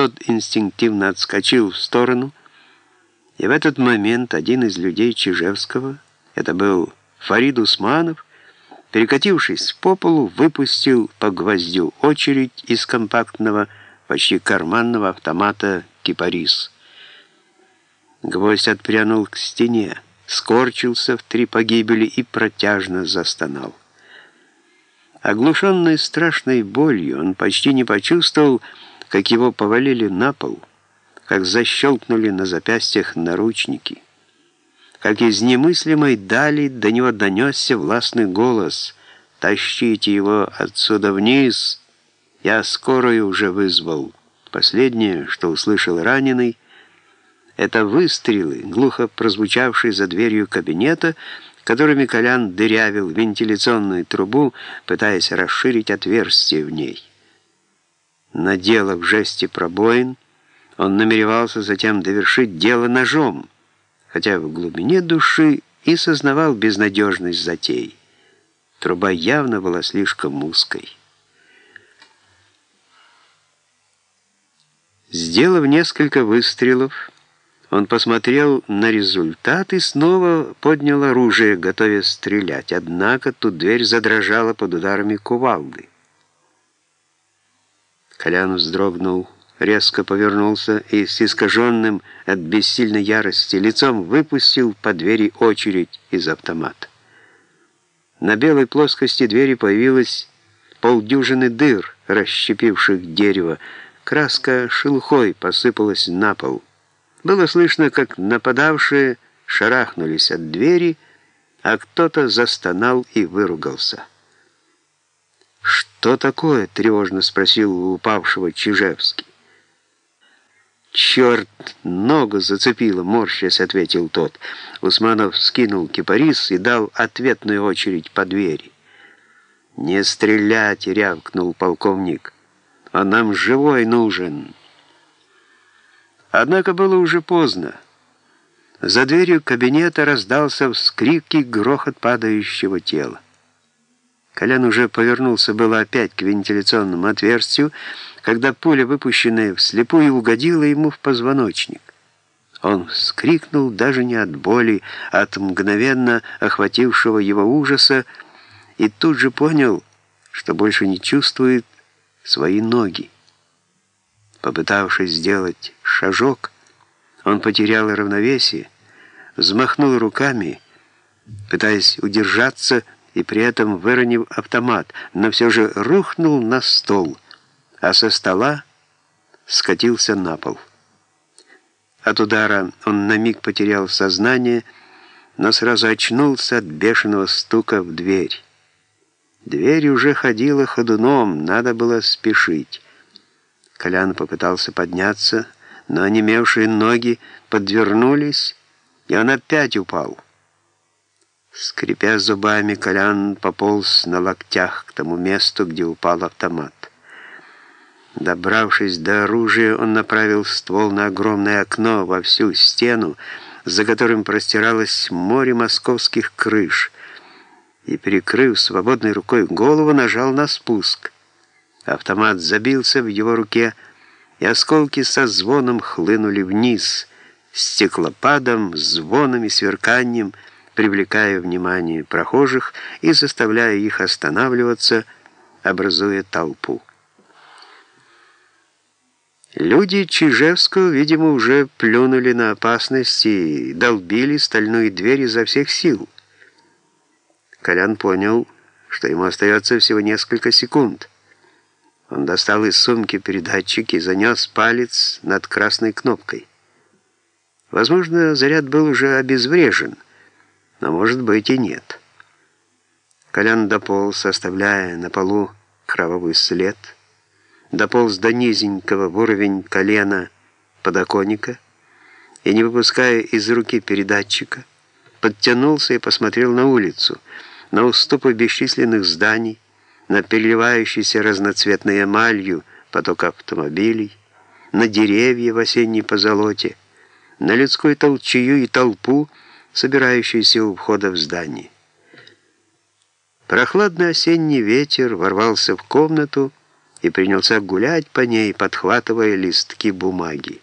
Тот инстинктивно отскочил в сторону, и в этот момент один из людей Чижевского, это был Фарид Усманов, перекатившись по полу, выпустил по гвоздю очередь из компактного, почти карманного автомата «Кипарис». Гвоздь отпрянул к стене, скорчился в три погибели и протяжно застонал. Оглушенный страшной болью, он почти не почувствовал, как его повалили на пол, как защелкнули на запястьях наручники, как из немыслимой дали до него донесся властный голос «Тащите его отсюда вниз! Я скорую уже вызвал!» Последнее, что услышал раненый, это выстрелы, глухо прозвучавшие за дверью кабинета, которыми Колян дырявил вентиляционную трубу, пытаясь расширить отверстие в ней. Наделав в жесте пробоин, он намеревался затем довершить дело ножом, хотя в глубине души и сознавал безнадежность затей. Труба явно была слишком узкой. Сделав несколько выстрелов, он посмотрел на результат и снова поднял оружие, готовясь стрелять. Однако тут дверь задрожала под ударами кувалды. Колян вздрогнул, резко повернулся и с искаженным от бессильной ярости лицом выпустил по двери очередь из автомата. На белой плоскости двери появилось полдюжины дыр, расщепивших дерево. Краска шелухой посыпалась на пол. Было слышно, как нападавшие шарахнулись от двери, а кто-то застонал и выругался. «Что такое?» — тревожно спросил у упавшего Чижевский. «Черт, ногу зацепило, морщась», — ответил тот. Усманов скинул кипарис и дал ответную очередь по двери. «Не стрелять!» — рявкнул полковник. «А нам живой нужен!» Однако было уже поздно. За дверью кабинета раздался вскрик и грохот падающего тела. Колян уже повернулся было опять к вентиляционному отверстию, когда пуля, выпущенная вслепую, угодила ему в позвоночник. Он вскрикнул даже не от боли, а от мгновенно охватившего его ужаса, и тут же понял, что больше не чувствует свои ноги. Попытавшись сделать шажок, он потерял равновесие, взмахнул руками, пытаясь удержаться, и при этом, выронив автомат, но все же рухнул на стол, а со стола скатился на пол. От удара он на миг потерял сознание, но сразу очнулся от бешеного стука в дверь. Дверь уже ходила ходуном, надо было спешить. Колян попытался подняться, но онемевшие ноги подвернулись, и он опять упал. Скрипя зубами, Колян пополз на локтях к тому месту, где упал автомат. Добравшись до оружия, он направил ствол на огромное окно во всю стену, за которым простиралось море московских крыш, и, перекрыв свободной рукой голову, нажал на спуск. Автомат забился в его руке, и осколки со звоном хлынули вниз, стеклопадом, звоном и сверканием, привлекая внимание прохожих и заставляя их останавливаться, образуя толпу. Люди Чижевского, видимо, уже плюнули на опасность и долбили стальную дверь изо всех сил. Колян понял, что ему остается всего несколько секунд. Он достал из сумки передатчик и занес палец над красной кнопкой. Возможно, заряд был уже обезврежен — но, может быть, и нет. Колян дополз, оставляя на полу кровавый след, дополз до низенького в уровень колена подоконника и, не выпуская из руки передатчика, подтянулся и посмотрел на улицу, на уступы бесчисленных зданий, на переливающийся разноцветной эмалью поток автомобилей, на деревья в осенней позолоте, на людскую толчую и толпу, собирающийся у входа в здание. Прохладный осенний ветер ворвался в комнату и принялся гулять по ней, подхватывая листки бумаги.